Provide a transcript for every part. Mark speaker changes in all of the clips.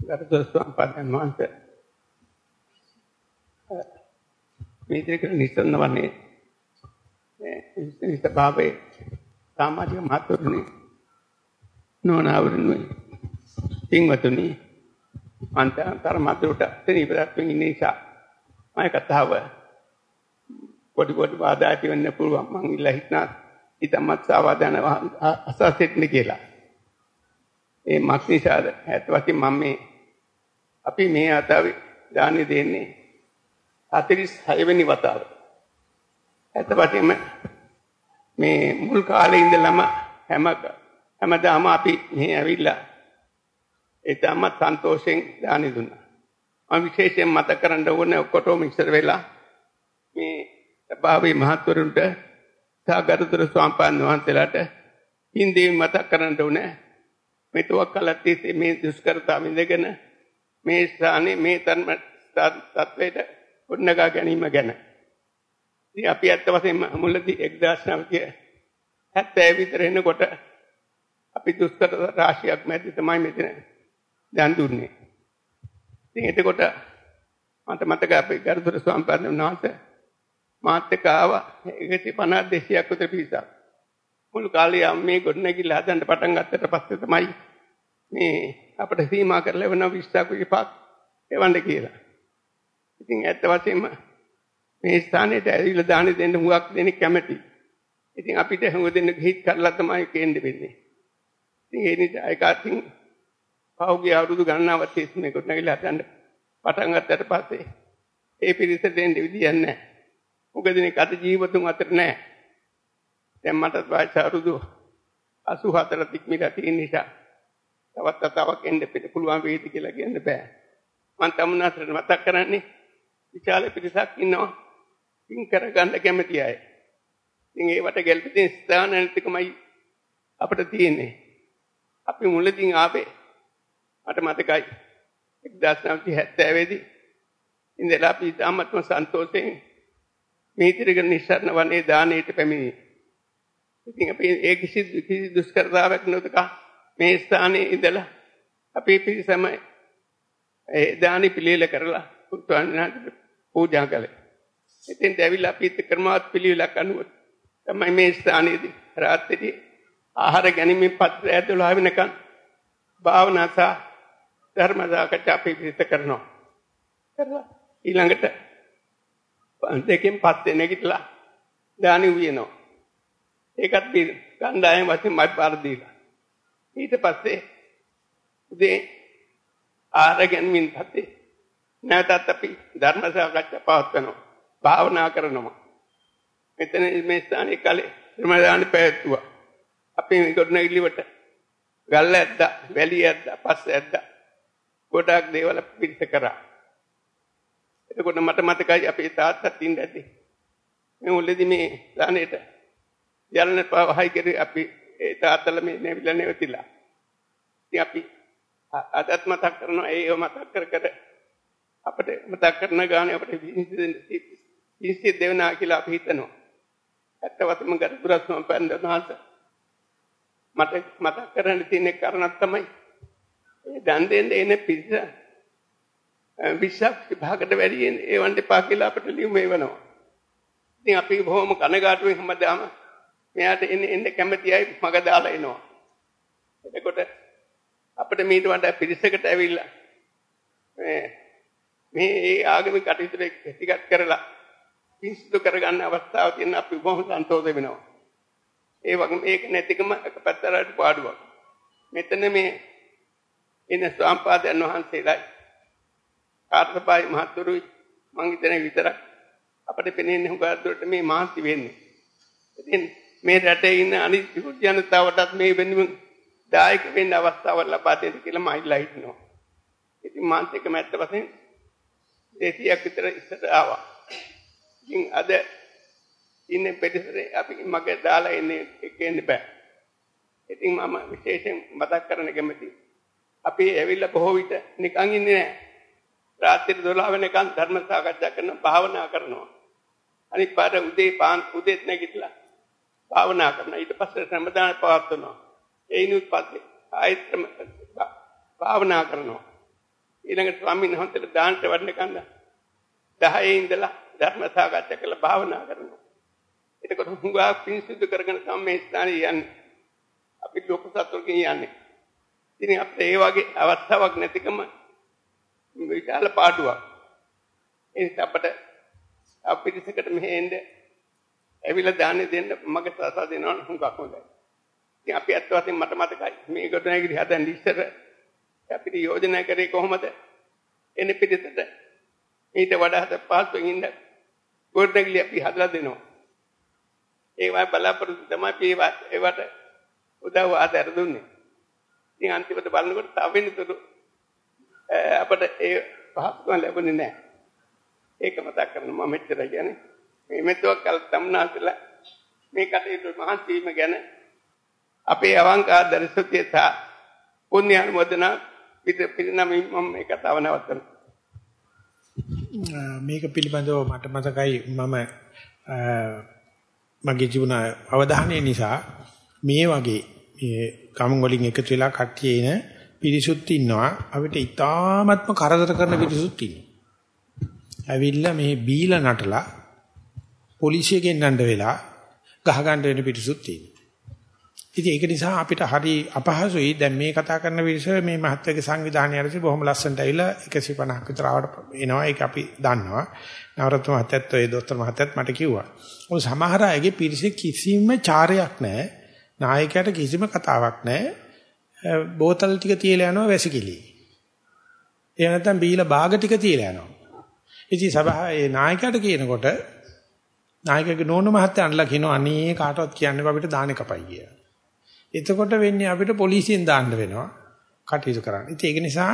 Speaker 1: ගරුතර ස්වාමීන් වහන්සේ මේ දෙක නිසන්න වන්නේ මේ ස්වභාවයේ සමාජික මහත්වරුනි. නොනවරුනි. පින්වතුනි අන්තර මතුරට තනිපරත් ඉන්න නිසා මම කතාව පොඩි පොඩි වාද ඇති වෙන්න පුළුවන්. මං ඉල්ලා හිටනා ඊටමත් සාවධාන අසසෙත්නි කියලා. ඒ මක් නිසාද? ඇත්ත වශයෙන්ම මම මේ අපි මේ අතාවේ දානි දෙන්නේ 46 වෙනි වතාව. ඇත්ත වශයෙන්ම මේ මුල් කාලේ ඉඳලම හැම හැමදාම අපි මේ ඇවිල්ලා ඒ තමත් සන්තෝෂෙන් දානි දුන්නා. මම විශේෂයෙන් මතක කරන්න ඕනේ ඔක්කොටම ඉස්සර වෙලා මේ භාවී මහත්වරුන්ට සාගරුතර ස්වාමීන් වහන්සේලාට හින්දි මතක් කරන්න ඕනේ. මේ තුවක් කලත් මේ දුෂ්කරතාව ඉඳගෙන මේ ස්ථානේ මේ ධර්ම තත්වයට ගොඩනගා ගැනීම ගැන. ඉතින් අපි ඇත්ත වශයෙන්ම මුලදී 1970 විතර එනකොට අපි දුෂ්කර රාශියක් මැද තමයි මෙතන දන් දුන්නේ. ඉතින් එතකොට මට මතක අපේ ගරුතර ස්වාමීන් වහන්සේ මාත් එක්ක ආවා 150 200ක් විතර පිරිසක්. මුළු කාලේ මේ ගොඩනැගිල්ල හදන්න පටන් ගත්තට පස්සේ තමයි මේ අපිට සීමා කරලා වෙන 20ක් විපාක එවන්න කියලා. ඉතින් ඇත්ත වශයෙන්ම මේ ස්ථානෙට ඇවිල්ලා දාන දෙන්න හුඟක් දෙනෙක් කැමති. ඉතින් අපිට හුඟ දෙන්න ගිහිත් කරලා තමයි කේන්ද වෙන්නේ. ඉතින් ඒ නිසා ඒක අතින් පහුගිය අවුරුදු ගණනාවක් තිස්සේ මේ ගොඩනැගිල්ල හදන්න පටන් ගත්තට පස්සේ ඒ පිරිස දෙන්න විදියක් නැහැ. හුඟ දෙනෙක් අද ජීවතුන් අතර නැහැ. දැන් මට වයස අවුරුදු 84 තික්මිලා තියෙන නිසා තවත් තතාවක් එන්න පිට පුළුවන් වේද කියලා කියන්න බෑ. මම තමුනාසට මතක් කරන්නේ විශාල පිරිසක් ඉන්නවා. පින් කරගන්න කැමති අය. ඉතින් ඒවට ගැළපෙන ස්ථාන නැතිකමයි අපිට තියෙන්නේ. අපි මුලදී ආවේ මට මතකයි 1970 දී ඉඳලා අපි තාමත්ම සන්තෝෂයෙන් මේ තිරගෙන නිස්සාරණ වනේ දානෙට පැමිණි. ඉතින් අපි ඒ කිසි කිසි දුෂ්කරතාවක් නොදක මේ ස්ථානයේ ඉඳලා අපි පිරිසම ඒ දානි පිළිල කරලා පුත්වන්නාට පූජා කළේ. ඉතින් දැවිලා අපි ක්‍රමවත් පිළිවිලක් අනුව තමයි මේ ස්ථානයේදී රාත්‍රියේ ආහාර ගැනීමෙන් පස්සේ 12 වෙනකන් භාවනා සහ ධර්ම සාකච්ඡා අපි පිළිත කරනවා. කරලා ඊළඟට දෙකෙන් පස්සේ නැගිටලා දානි උයනවා. ඒකත් ගණ්ඩායම වශයෙන් මයි පාර දීලා. ඊට පස්සේ උදේ ආහාර ගැනීමෙන් පස්සේ නැවතත් අපි ධර්ම සාකච්ඡා පවත්වනවා. භාවනා කරනවා. මෙතන මේ ස්ථානයේ කලේ ධර්මදාන පැවැත්තුවා. අපි මේ ගොඩනැගිලිවට ගල්ල ඇද්දා, වැලි ඇද්දා, පස්ස ඇද්දා. ගොඩාක් දේවල් පිළිස කරා. එතකොට මට මතකයි අපේ තාත්තත් ඉන්න ඇති. මේ මුලදී මේ දානෙට යන්න පහයි කරේ අපි ඒ තාත්තලා මේ නැවිලා නැවතිලා. ඉතින් අපි අදත් මතක් කරනවා ඒව මතක් කර කර අපිට මතක් කරන ගානේ අපිට විශ්සි දෙවනා කියලා අපි හිතනවා. ඇත්ත වශයෙන්ම ගරුතුරස්ම පන්දනාස මට මතක් කරන්න තියෙන කාරණා තමයි ඒ දන් දෙන්න එන පිස්ස විශ්වාස විභාගයට වැඩි ඒ වන්දේ පා කියලා අපිට ලියුම එවනවා. ඉතින් අපි බොහොම කනගාටුවෙන් හැමදාම මෙයාට එන්න එන්න කැමති අය මග දාලා එනවා. එතකොට අපිට මීට වඩා පිරිසකට ඇවිල්ලා මේ මේ ආගමික කටයුතු ටිකක් කරලා පිස්සු කරගන්න අවස්ථාවක් තියෙන අපි බොහොම සන්තෝෂ වෙනවා. ඒ වගේ මේක නැතිකම එක පැත්තකට පාඩුවක්. මෙතන මේ එන ස්වාම්පාදයන් වහන්සේලායි කාර්යපායි මහතුරුයි මං හිතන විතරක් අපිට පෙනෙන්නේ හුඟක් දුරට මේ මාන්ති වෙන්නේ. ඉතින් මේ රටේ ඉන්න අනිත් ජනතාවටත් මේ වෙනුවෙන් දායක වෙන්න අවස්ථාවක් ලබා දෙන්න කියලා මම ඉල්ලා හිටිනවා. ඉතින් මාත් එක මැත්ත වශයෙන් 200ක් විතර ඉස්සර ආවා. ඉතින් අද ඉන්නේ පිටිසරේ අපි මගේ දාලා ඉන්නේ එක්කෙන්න බෑ. ඉතින් මම විශේෂයෙන් මතක් කරන්න කැමතියි. අපි ඇවිල්ලා බොහෝ විට නිකන් ඉන්නේ නෑ. රාත්‍රී 12 වෙනකන් ධර්ම සාකච්ඡා කරන භාවනා කරනවා. අනිත් පාර උදේ පාන් උදේත් නැගිටලා භාවනා කරනවා. ඊට පස්සේ සම්මදාන පවත්වනවා. ඒිනුත් පස්සේ ආයත් භාවනා කරනවා. ඊළඟට ස්වාමීන් වහන්සේට දානට වඩන කන්ද 10 ඉඳලා ධර්ම සාකච්ඡා කරලා භාවනා කරනවා. එතකොට හුඟා පිංසිදු කරගෙන තමයි මේ ස්ථානේ යන්නේ. අපි ලෝක සත්වකින් යන්නේ. ඉතින් අපිට ඒ වගේ අවස්ථාවක් නැතිකම විශාල පාඩුවක්. ඒ නිසා අපිට අපිරිසකට මෙහෙ එන්න ඇවිල්ලා දාන්නේ දෙන්න මගේ සාසා දෙනවා හුඟක් හොඳයි. ඉතින් අපි අත් වශයෙන් මට මතකයි මේ ගොඩනැගිලි හදන්න ඉස්සර අපිට යෝජනා කරේ කොහොමද? එන්නේ පිටිසට ඊට වඩා හද පහසුවෙන් ඉන්න ගොඩනැගිලි අපි හදලා දෙනවා. ඒවා බලාපොරොත්තු තමයි අපි ඒවට උදව් ආදර දුන්නේ. ඉතින් අන්තිමට බලනකොට තව වෙනතුරු අපිට ඒ පහසුකම් ලැබුණේ නැහැ. ඒක මතක් කරනවා මම මෙච්චර කියන්නේ. මේ මෙතොක් කල තමනාසලා මේ කටයුතු මහන්සි වීම ගැන අපේ අවංක ආදර්ශතිය සහ පුණ්‍ය අනුමೋದන පිට පිළිනමින් මම මේ කතාව නවත්තනවා.
Speaker 2: මේක පිළිබඳව මට මතකයි මම මගේ ජීවන අවධානය නිසා මේ වගේ මේ ගම් වලින් එකතු වෙලා කට්ටිය එන පිරිසුත් ඉන්නවා අපිට ඉතාමත්ම කරදර කරන පිරිසුත් ඉන්නවා. ඇවිල්ලා මේ බීලා නටලා පොලිසිය ගෙන්නන්න වෙලා ගහ ගන්න වෙන පිරිසුත් තියෙනවා. ඉතින් ඒක නිසා අපිට හරි අපහසුයි දැන් මේ කතා කරන විදිහ මේ මහත්වගේ සංවිධානය ඇරසි බොහොම ලස්සනට ඇවිල්ලා 150ක් විතර ආවට එනවා ඒක අපි දන්නවා. නවරත්න මහත්තයත් ඔය දොස්තර මහත්තයත් මට කිව්වා. ඔය සමහර අයගේ පිරිසේ කිසිම චාරයක් නැහැ. නායකයාට කිසිම කතාවක් නැහැ. බෝතල් ටික තියලා යනවා වැසිකිලි. ඒ නැත්තම් බීලා බාග ටික තියලා යනවා. ඉතින් සභාව ඒ නායකයාට කියනකොට නායකගේ නෝන මහත්තයා අන්ලා කියනවා අනේ කාටවත් කියන්න අපිට දාන කපයි කියලා. එතකොට වෙන්නේ අපිට පොලිසියෙන් දාන්න වෙනවා කටයුතු කරන්න. ඉතින් ඒක නිසා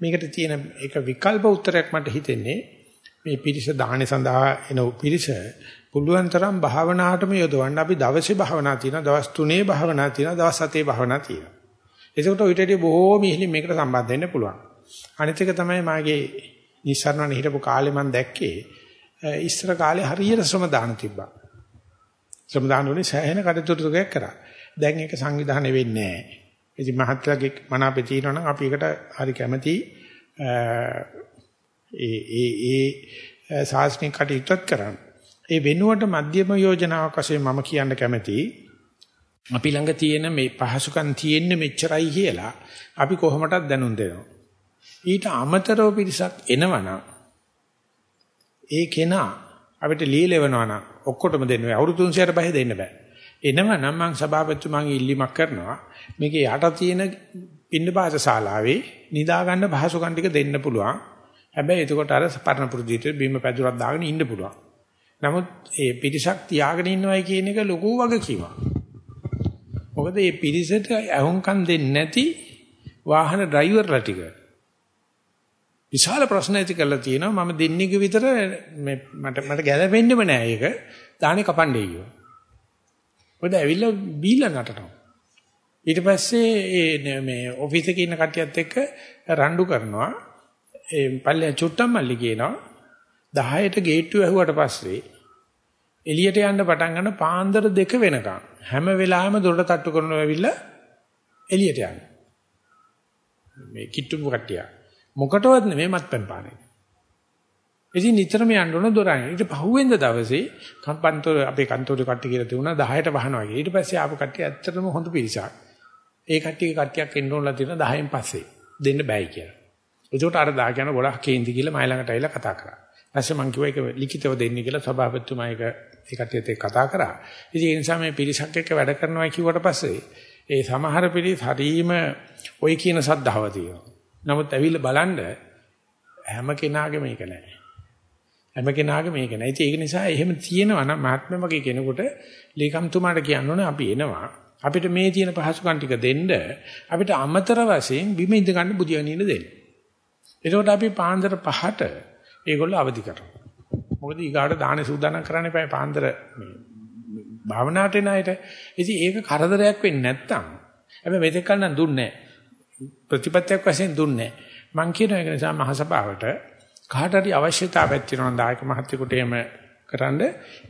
Speaker 2: මේකට තියෙන එක විකල්ප උත්තරයක් මට හිතෙන්නේ මේ පිරිස දාහනේ සඳහා එන පිරිස පුළුවන් තරම් භාවනාවටම යොදවන්න අපි දවසේ භාවනා තියෙනවා දවස් 3 භාවනා තියෙනවා දවස් 7 භාවනා තියෙනවා. ඒකට ඔයිටදී බොහෝ මිහිලින් මේකට සම්බන්ධ වෙන්න පුළුවන්. අනිත් එක තමයි මාගේ නිස්සාරණ හිටපු කාලේ මම දැක්කේ ඉස්සර කාලේ හරියට ශ්‍රම දාන තිබ්බා. ශ්‍රම දාන වලින් සෑහෙන කටයුතු ටිකක් කරා. දැන් ඒක සංවිධානය වෙන්නේ නැහැ. ඉතින් මහත්ලගේ මනාපේ තියෙනවනම් අපි ඒකට හරි කැමැති ඒ ඒ ඒ සාසනික කටයුතුත් කරන්න. ඒ වෙනුවට මධ්‍යම යෝජනාවක් වශයෙන් මම කියන්න කැමැති අපි ළඟ තියෙන මේ පහසුකම් තියෙන්නේ මෙච්චරයි කියලා අපි කොහොමටත් දැනුම් දෙනවා. ඊට අමතරව පිරිසක් එනවනම් ඒ කෙනා අපිට ලීලෙවනවා නම් ඔක්කොටම දෙන්න බෑ. අවුරුදු 300ට පහේ දෙන්න බෑ. එනවනම් මං සභාපතිතුමාගේ ඉල්ලීමක් කරනවා. මේකේ යට තියෙන පින්නපාත ශාලාවේ නිදා ගන්න පහසුකම් ටික දෙන්න පුළුවන්. හැබැයි එතකොට අර පරණ පුරුදිට බිම පැදුරක් දාගෙන ඉන්න පුළුවන්. නමුත් ඒ පිරිසක් තියාගෙන ඉන්නවයි කියන එක ලොකු වගකීමක්. මොකද මේ පිරිසට අහුම්කම් දෙන්නේ නැති වාහන ඩ්‍රයිවර්ලා ටික විශාල ප්‍රශ්න ඇති කරලා තියෙනවා මම දෙන්නේක විතර මට මට ගැලපෙන්නෙම නෑ ඒක දාහනේ කපන්නේ කියෝ. මොකද ඇවිල්ලා බීලා නටනවා. ඊට පස්සේ මේ ඔෆිස් එකේ ඉන්න කට්ටියත් එක්ක රණ්ඩු කරනවා. ඒ පල්ලෙන් චුට්ටම් මල්ලි කියනවා 10ට ගේට්ටුව ඇහුවට පස්සේ එළියට යන්න පටන් ගන්න පාන්දර දෙක වෙනකම් හැම වෙලාවෙම දොරට තට්ටු කරනවා ඇවිල්ලා එළියට යන්න. මේ කිට්ටුපු කට්ටිය. මොකටවත් නෙමෙයි මත්පැන් පානේ. ඉතින් නිතරම යන්න ඕන දොරයි. ඊට පහුවෙන්ද දවසේ කම්පන්තර අපේ කන්තෝරේ කට්ටිය කියලා තිබුණා 10ට වහනවා කියලා. ඊට පස්සේ ආපු කට්ටිය ඇත්තටම හොඳ පිරිසක්. ඒ කට්ටිය කට්ටියක් එන්න ඕනලා තියෙන 10න් පස්සේ දෙන්න බෑයි කියලා. ඒකට අර දා කියන ගොඩක් කේන්ති කියලා මයි ළඟට ඇවිල්ලා කතා කරා. ඊපස්සේ මං කිව්වා ඒක ලිඛිතව දෙන්න කියලා සභාපතිතුමා ඒක ඒ කට්ටියත් එක්ක කතා කරා. ඉතින් ඒ නිසා මේ පිරිසක් එක්ක වැඩ කරනවා කිව්වට පස්සේ ඒ සමහර පිරිස් හරීම ওই කියන සද්ධාව තියෙනවා. නමුත් ඇවිල්ලා බලන්න හැම කෙනාගේම මේක නැහැ. හැම කෙනාගේම මේක නැහැ. ඉතින් ඒක නිසා එහෙම තියෙනවා නම් මහත්ම වගේ කෙනෙකුට ලේකම්තුමාට කියන්න ඕනේ අපි එනවා. අපිට මේ තියෙන පහසුකම් ටික දෙන්න අපිට අමතර වශයෙන් බිම ඉඳ ගන්න බුදියාගෙන ඉන්න දෙන්න. එතකොට අපි පාන්දර පහට ඒගොල්ලෝ අවදි කරනවා. මොකද ඊගාට දාහනේ සූදානම් කරන්න එපා පාන්දර මේ භාවනාවට එන අයට. ඉතින් ඒක කරදරයක් වෙන්නේ නැත්තම් හැබැයි මෙතෙක් කල නම් දුන්නේ ප්‍රතිපත්තියක් වශයෙන් දුන්නේ මං කියන එක නිසා මහසභාවට කාට හරි අවශ්‍යතාවයක් තියෙනවා දායක මහත්තයෙකුට එහෙම කරන්න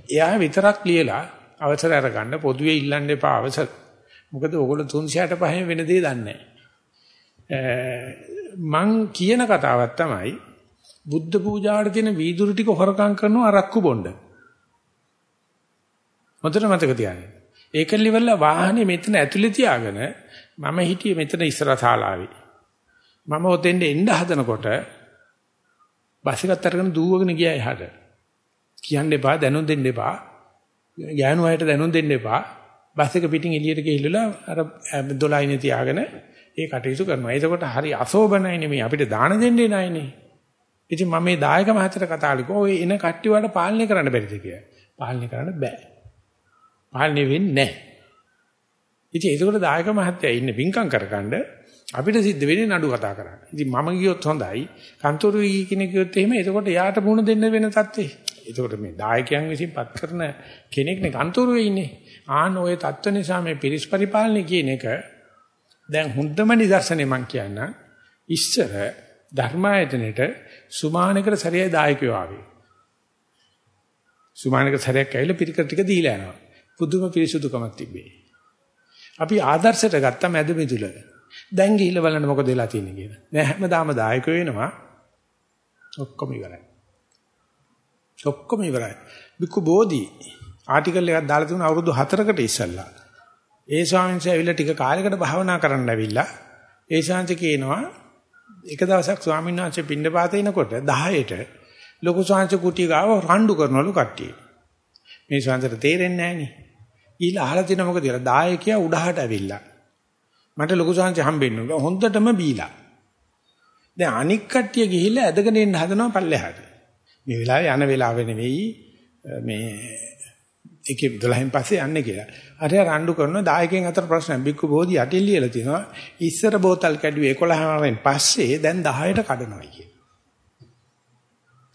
Speaker 2: එයා විතරක් ලියලා අවසර අරගන්න පොදුවේ ඉල්ලන්න එපා අවසර. මොකද ඕගොල්ලෝ 365 වෙන දේ දන්නේ මං කියන කතාවක් තමයි බුද්ධ පූජාවට තියෙන වීදුරු ටික හොරකම් කරනවා අරක්කු බොණ්ඩ. හොඳට මතක තියාගන්න. ඒකල් ඉවරලා වාහනේ මෙතන ඇතුලේ තියාගෙන මම හිටියේ මෙතන ඉස්සර ශාලාවේ. මම ඔතෙන්ද එන්න හදනකොට බස් එකත් අරගෙන දුවගෙන ගියා එහාට. කියන්න එපා දැනුම් දෙන්න එපා. ගෑනු අයට දැනුම් දෙන්න එපා. බස් එක පිටින් එළියට ගිහිල්ලා අර 12 ඉනේ තියාගෙන ඒ කටයුතු කරනවා. එතකොට හරි අසෝබනයි නෙමෙයි අපිට දාන දෙන්නේ නැයිනේ. ඉතින් මම මේ දායක මහත්තයට කතා කළා ඔය එන කට්ටිය වල පාලනය කරන්න බැරිද කියලා. පාලනය කරන්න බෑ. පාලනය වෙන්නේ නැහැ. ඉතින් ඒකවල දායක මහත්තයා ඉන්නේ පිංකම් කරගන්න අපිට සිද්ධ වෙන්නේ නඩු කතා කරන්න. ඉතින් මම ගියොත් හොඳයි. කන්තරු වී කෙනෙක් ගියොත් එහෙම එතකොට යාට මුණ දෙන්න වෙන තත්ත්වේ. එතකොට මේ දායකයන් විසින් පත් කරන කෙනෙක් නේ කන්තරුවේ ඉන්නේ. ආන ওই තත්ත්ව නිසා මේ පිරිස් පරිපාලනය කියන එක දැන් හොඳම නිදර්ශනේ මම කියන්න ඉස්සර ධර්මායතනෙට සුමානකට සැරයයි දායකයෝ ආවේ. සුමානකට සැරයක් ඇවිල්ලා පිරිකර ටික දීලා යනවා. පුදුම පිරිසුදුකමක් තිබ්බේ. අපි ආදර්ශයට ගත්ත මැද මිදුල. දැන් ගිහිල්ලා බලන්න මොකද වෙලා තියෙන්නේ කියලා. දැන් හැමදාම දායකයෝ වෙනවා. ඔක්කොම ඉවරයි. ඔක්කොම ඉවරයි. බිකු බෝධි ආටිකල් එකක් දාලා තිබුණා අවුරුදු 4කට ඉස්සෙල්ලා. ඒ ස්වාමීන් වහන්සේ ඇවිල්ලා ටික කාලයකට භාවනා කරන්න ඇවිල්ලා ඒ ශාන්ති කියනවා එක දවසක් ස්වාමීන් වහන්සේ පින්නපාත එනකොට 10ට ලොකු ශාන්ති කුටිය ගාව රණ්ඩු කරනවලු කට්ටිය. මේ ශාන්තට තේරෙන්නේ නැහනේ. ඊළ අහලා තින මොකද කියලා දායකයා උඩහට ඇවිල්ලා. මට ලොකු ශාන්ති හම්බෙන්න ඕන. හොඳටම බීලා. දැන් අනික් කට්ටිය ගිහිල්ලා ඇදගෙන එන්න හදනවා පල්ලෙහාට. මේ වෙලාවේ යන වෙලාව නෙවෙයි මේ එකේ 12න් පස්සේ යන්නේ කියලා. අර රණ්ඩු කරන දායකයන් අතර ප්‍රශ්න බික්කු බෝධි යටින් ලියලා තියෙනවා. ඉස්සර බෝතල් කැඩුවේ 11න් පස්සේ දැන් 10ට කඩනවා කිය.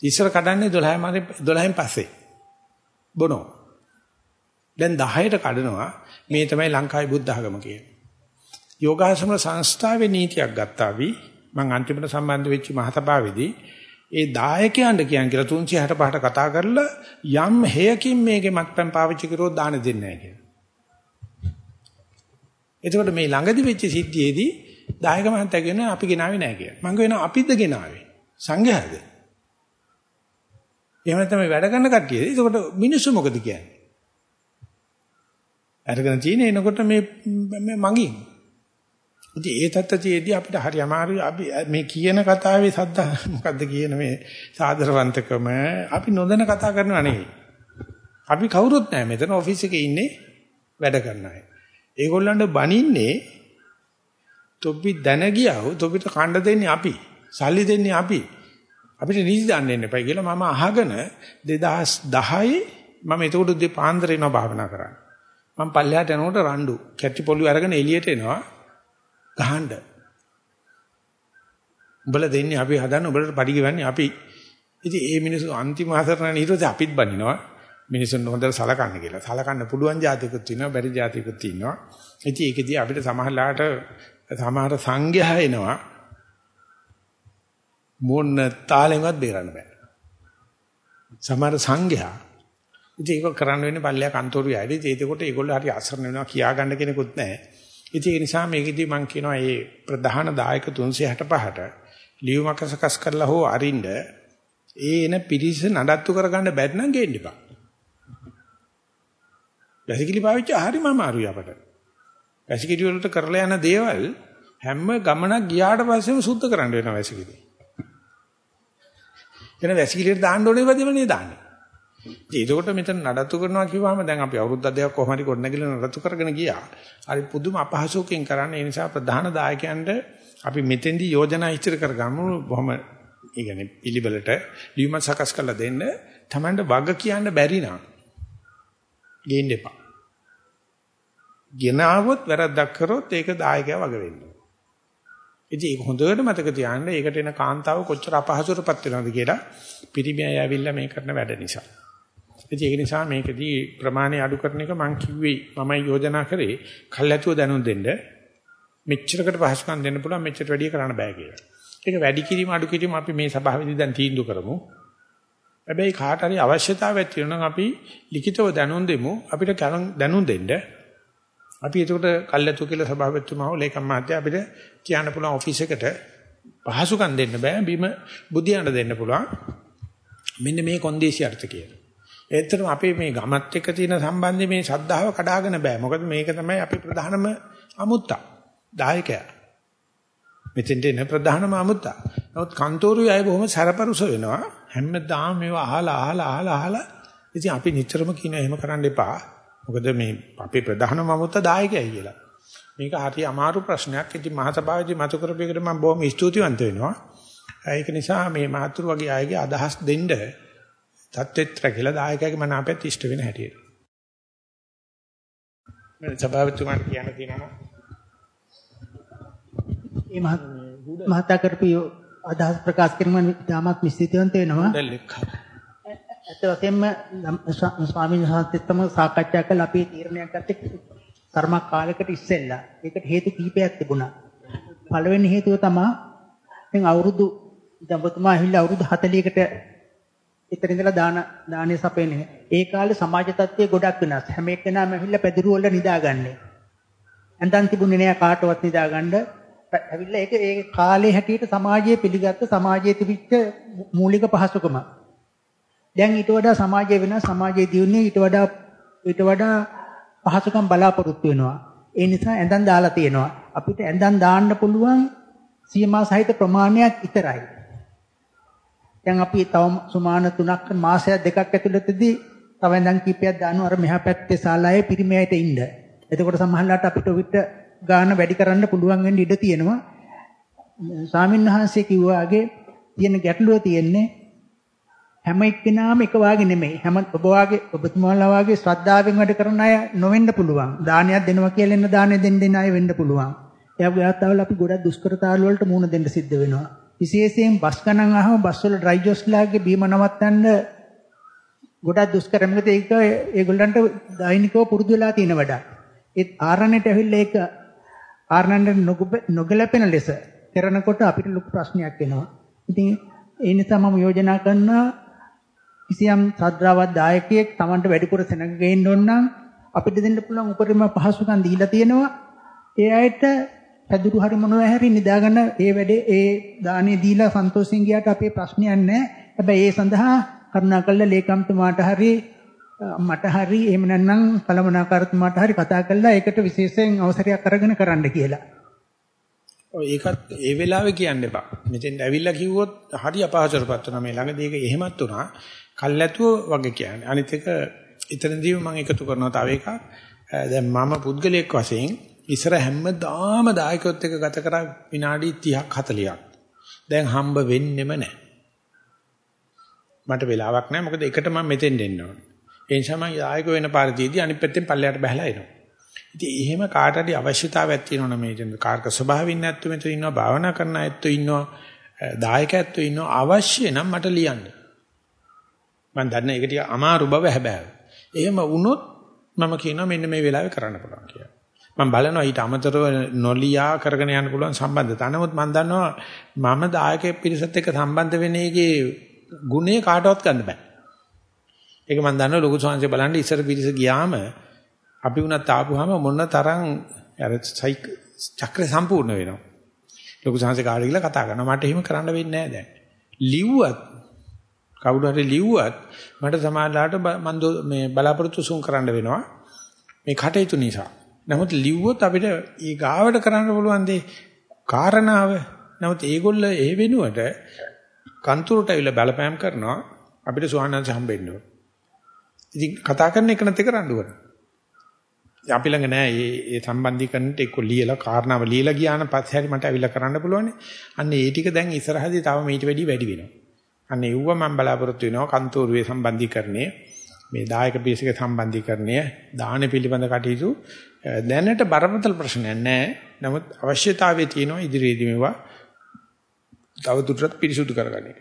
Speaker 2: ඉස්සර කඩන්නේ 12 12න් පස්සේ. බොනෝ. දැන් 10ට කඩනවා. මේ තමයි ලංකාවේ බුද්ධ ආගම කියන්නේ. යෝගාශ්‍රම සංස්ථාවේ නීතියක් ගත්තා වි මම අන්තිමට සම්බන්ධ වෙච්ච මහතපාවේදී ඒ දායකයන්ට කියන් කියලා 365ට කතා කරලා යම් හේයකින් මේකේ මත්පැන් පාවිච්චි කරොත් දාන දෙන්නේ නැහැ කියලා. එතකොට මේ ළඟදි වෙච්ච සිද්ධියේදී දායක මහත්තයා කියනවා අපි ගෙනාවේ නැහැ කියලා. මම කියනවා අපිද ගෙනාවේ. සංඝයාද? එහෙම නැත්නම් වැඩ කරන කට්ටියද? එතකොට මිනිස්සු මොකද කියන්නේ? අරගෙන තියෙන එනකොට මේ මගින් ඉතින් ඒ තත්ත්වයේදී අපිට හරි අමාරුයි අපි මේ කියන කතාවේ සද්දා මොකද්ද කියන මේ සාදරවන්තකම අපි නොදැන කතා කරනව නෙවෙයි. අපි කවුරුත් නැහැ මෙතන ඔෆිස් එකේ ඉන්නේ වැඩ කරන අය. ඒගොල්ලන්ට බනින්නේ තොපි දැන ගියව තොපිට කණ්ඩ දෙන්නේ අපි. සල්ලි දෙන්නේ අපි. අපිට නිදි දාන්න එන්න එපයි කියලා මම අහගෙන 2010 මම එතකොට උදේ පාන්දර එනවා භාවනා කරන්න. මම පල්ලෙහාට යනකොට රණ්ඩු කැටි පොළු අරගෙන එළියට එනවා. ගහන්න. උඹලා දෙන්නේ අපි හදන්න උඹලට පඩි ගෙවන්නේ අපි. ඉතින් ඒ මිනිස්සු අන්තිම හතරන ඊට පස්සේ අපිත් බනිනවා. මිනිස්සුන් හොඳට සලකන්න කියලා. සලකන්න පුළුවන් જાතිකුත් ඉන්නවා, බැරි જાතිකුත් ඉන්නවා. ඉතින් ඒකෙදී අපිට සමහරලාට සමහර සංඝයා එනවා. මොන තාලෙන්වත් බේරන්න බෑ. සමහර සංඝයා ඉතින් ඒක කරන්න වෙන්නේ පල්ලෙයා කන්තෝරුවේ ඇවිත් ඒකකොට ඒගොල්ලෝ හරි අසරණ වෙනවා කියා ගන්න කෙනෙකුත් නැහැ. ඉතින් ඒ නිසා මේකෙදි මම කියනවා මේ ප්‍රධාන දායක 365ට ලියුමක සකස් කරලා හෝ අරින්න ඒ එන පිරිස නඩත්තු කරගන්න බැරි නම් ගේන්න එපා. වැසිකිලි පාවිච්චි හරිම අමාරුයි අපට. වැසිකිලි වලට කරලා යන දේවල් හැම ගමනක් ගියාට පස්සෙම සුද්ධ කරන්න වෙනවා වැසිකිලි. එන වැසිකිලියට දාන්න ඕනේ වදිමනේ දාන්නේ. ඒකකොට මෙතන නඩත්තු කරනවා කිව්වම දැන් අපි අවුරුද්ද දෙකක් කොහොම හරි ගොඩනැගිලා නඩත්තු කරගෙන ගියා. හරි පුදුම අපහසුකම් කරන්න ඒ නිසා ප්‍රධාන දායකයන්ට අපි මෙතෙන්දී යෝජනා ඉදිරි කරගමු බොහොම ඒ කියන්නේ පිළිවෙලට ලියුම සකස් කරලා දෙන්න Tamanට වග කියන්න බැරි නම් ගේන්න එපා. ගෙනාවොත් වැරද්දක් කරොත් ඒක දායකයා වග වෙන්න. ඉතින් ඒක හොඳට මතක තියාගන්න ඒකට එන කාන්තාව කොච්චර අපහසුරපත් වෙනවද කියලා පිරිමියා ඇවිල්ලා මේ කරන වැඩ නිසා. ඉතින් ඒක නිසා මේකදී ප්‍රමාණය අඩු කරන එක මම කිව්වේ මමයි යෝජනා කරේ කල්ැතුව දැනුම් දෙන්න මෙච්චරකට පහසුකම් දෙන්න පුළුවන් මෙච්චර වැඩි කරන්න බෑ කියලා. ඒක වැඩි කිරීම අඩු කිරීම අපි මේ සභාවේදී දැන් තීන්දුව කරමු. හැබැයි කාට හරි අවශ්‍යතාවයක් තියෙනවා අපි ලිඛිතව දැනුම් දෙමු අපිට දැනුම් දෙන්න. අපි ඒකට කල්ැතුව කියලා සභාවෙතුමා හෝ ලේකම් මහත්තයා අපිට කියන්න පුළුවන් ඔෆිස් එකට පහසුකම් දෙන්න බෑ බිම බුදියන්න දෙන්න පුළුවන්. මෙන්න මේ කොන්දේසි අර්ථ කියලා. ඒතරම් අපේ මේ ගමත් එක්ක තියෙන සම්බන්ධය මේ ශද්ධාව කඩාගෙන බෑ. මොකද මේක තමයි අපේ ප්‍රධානම අමුත්තා. දායකයා. මෙතෙන්ට එන ප්‍රධානම අමුත්තා. නමුත් කන්තෝරුවේ අය බොහොම සැරපරුස වෙනවා. හැමදාම මේවා අහලා අහලා අහලා අහලා ඉතින් අපි නිතරම කියන එහෙම කරන්න එපා. මොකද මේ අපේ ප්‍රධානම අමුත්තා දායකයයි කියලා. මේක හරි අමාරු ප්‍රශ්නයක්. ඉතින් මහසභාවේදී මතු කරපේකට මම බොහොම ස්තුතිවන්ත වෙනවා. ඒක නිසා මේ මහතුරු වගේ අයගේ අදහස් දෙන්න தත්වෙත්‍ර කියලා දායකයාගේ මන අපෙත් ඉෂ්ට වෙන හැටියට. මම සභාවතුමාට කියන්න තියෙනවා.
Speaker 3: මේ මහතා කරපු අදහස් ප්‍රකාශ කිරීම ඉතාමත් නිශ්චිතවන්ත වෙනවා. ඇත්ත වශයෙන්ම ස්වාමීන් වහන්සේත් සාකච්ඡා කළ අපි තීරණයක් ගත්තේ කර්ම කාලයකට ඉස්සෙල්ලා. ඒකට හේතු කිහිපයක් තිබුණා. පළවෙනි හේතුව තමයි දැන් අවුරුදු දැන් ඔබතුමා ඇවිල්ලා අවුරුදු 40කට ඉතින් ඉඳලා දාන දානේ සපේන්නේ. ඒ කාලේ සමාජ තත්ත්වය ගොඩක් වෙනස්. හැම එක්කෙනාම ඇවිල්ලා පැදුරු වල නිදාගන්නේ. ඇඳන් තිබුණේ නෑ කාටවත් නිදාගන්න. ඇවිල්ලා ඒක ඒ කාලේ හැටියට සමාජයේ පිළිගත්ත සමාජයේ තිබිච්ච මූලික පහසුකම. දැන් ඊට වඩා සමාජය වෙනස් සමාජයේ දියුණුවේ ඊට වඩා ඊට වඩා පහසුකම් බලාපොරොත්තු වෙනවා. ඒ නිසා ඇඳන් දාලා තියෙනවා. අපිට ඇඳන් දාන්න පුළුවන් සීමා සහිත ප්‍රමාණයක් විතරයි. දැන් අපි තව සුමාන 3ක් මාසයක් දෙකක් ඇතුළතදී තව ඇඳන් කීපයක් දානවා අර මෙහා පැත්තේ ශාලාවේ පිරිමයට ඉන්න. එතකොට සමහරවිට අපිට විතර ගාන වැඩි කරන්න පුළුවන් වෙන්න ඉඩ තියෙනවා. ස්වාමීන් වහන්සේ කිව්වාගේ තියෙන ගැටලුව තියෙන්නේ හැම එක්කෙනාම එක වාගේ නෙමෙයි. හැම ඔබ වාගේ ඔබතුමාලා වාගේ ශ්‍රද්ධාවෙන් වැඩ කරන අය නොවෙන්න පුළුවන්. දානයක් දෙනවා කියලා එන්න දානෙ දෙන්න දෙන අය වෙන්න පුළුවන්. ඒ වගේ අවස්ථාවල අපි ගොඩක් දුෂ්කරතාවල වලට මුහුණ දෙන්න සිද්ධ වෙනවා. විශේෂයෙන් බස් ගණන් අහම බස් වල ඩ්‍රයිවර්ස්ලාගේ බීම නවත්තන්න ගොඩක් දුෂ්කර මොකද ඒක ඒගොල්ලන්ට දෛනිකව පුරුදු වෙලා තියෙන වැඩක්. ඒත් ආරණ්‍යට ඇවිල්ලා ඒක ආරණ්‍යට නොගැලපෙන ලෙස කරනකොට අපිට ලොකු ප්‍රශ්නයක් එනවා. ඉතින් ඒ නිසා මම යෝජනා කරනවා කිසියම් ශ්‍රද්ධාවත් දායකයෙක් Tamanට වැඩිපුර සෙනඟ ගේන්න ඕන නම් අපිට දෙන්න පුළුවන් උපරිම පහසුකම් දීලා තියෙනවා. ඒ අයට පැදුරු හරි මොනවා හරි නිදාගන්න ඒ වැඩේ ඒ දානේ දීලා සන්තෝෂෙන් ගියාට අපේ ප්‍රශ්නයක් නැහැ. හැබැයි ඒ සඳහා කරුණාකරලා ලේකම්තුමාට හරි මට හරි එහෙම නැත්නම් කලමනාකාරතුමාට හරි කතා කරලා ඒකට විශේෂයෙන් අවසරයක් අරගෙන කරන්න කියලා.
Speaker 2: ඔය ඒකත් ඒ වෙලාවේ කියන්න එපා. මෙතෙන් ඇවිල්ලා කිව්වොත් හරි අපහසුතාවපත් වෙනවා මේ ළඟදී ඒක එහෙමත් වුණා. කල්ැතුව වගේ කියන්නේ. අනිත් එක එතනදී මම එකතු කරනවා තව එකක්. දැන් මම පුද්ගලයෙක් වශයෙන් ඉස්සර හැමදාම දායකයොත් එක්ක ගත කරා විනාඩි 30ක් 40ක්. දැන් හම්බ වෙන්නෙම නැහැ. මට වෙලාවක් නැහැ මොකද එකට මම මෙතෙන් දෙන්න ඕනේ. ඒ නිසා මම දායක වෙන පාරදීදී අනිත් පැත්තෙන් පල්ලයට බහලා එනවා. ඉතින් එහෙම කාට හරි අවශ්‍යතාවයක් තියෙනවනේ මේ කාර්ක ස්වභාවයෙන් නැත්තු මෙතන ඉන්නවා භාවනා කරන ඇත්තෝ ඉන්නවා දායක ඇත්තෝ ඉන්නවා අවශ්‍ය නම් මට ලියන්න. මම දන්න ඒක ටික අමාරු බව හැබැයි. එහෙම වුණොත් මම කියනවා මෙන්න මේ වෙලාවේ කරන්න පුළුවන් කියලා. මම බලනවා ඊට අමතරව නොලියා කරගෙන යන්න පුළුවන් සම්බන්ධතා. නමුත් මම දන්නවා මම දායකයෙක් පිරිසත් එක්ක සම්බන්ධ වෙන එකේ ගුණය කාටවත් ගන්න බෑ. ඒක මම දන්නවා ලොකු සංහසේ බලන්න ඉස්සර පිරිස ගියාම අපි උනත් ආපුවාම මොන තරම් අර සයික් චක්‍රය සම්පූර්ණ වෙනවා. ලොකු සංහසේ කාට ගිහලා කතා කරනවා. මට එහෙම කරන්න වෙන්නේ නැහැ දැන්. ලිව්වත් කවුරු හරි ලිව්වත් මට සමාජලාට මම මේ බලාපොරොත්තු සුන් කරන්න වෙනවා. මේ කටයුතු නිසා. නමුත් ලිව්වොත් අපිට ඊ ගාවට කරන්න පුළුවන් දේ කාරණාව. නමුත් ඒගොල්ල ඒ වෙනුවට කන්තුරට ඇවිල්ලා බලපෑම් කරනවා අපිට සුවහන්ස හම්බෙන්න ඕන. ඉතින් කතා කරන එක නැති කරන්න ඕන. අපි ළඟ නෑ මේ මේ සම්බන්ධීකරණයට එක්ක ලියලා කාරණාව ලියලා ගියාන පස්සේ හරි මට ඇවිල්ලා කරන්න පුළුවන්. අන්න ඒ ටික දැන් ඉස්සරහදී තව මීට වැඩි වැඩි වෙනවා. අන්න ඒව මම බලාපොරොත්තු වෙනවා කන්තෝරුවේ සම්බන්ධීකරණය මේ දායක පිරිසක සම්බන්ධීකරණය දාන පිළිබඳ කටයුතු දැනට බරපතල ප්‍රශ්නයක් නැහැ. නමුත් අවශ්‍යතාවය තියෙනවා ඉදිරියේදී මේවා තව දුරටත් පිරිසුදු කරගන්න එක.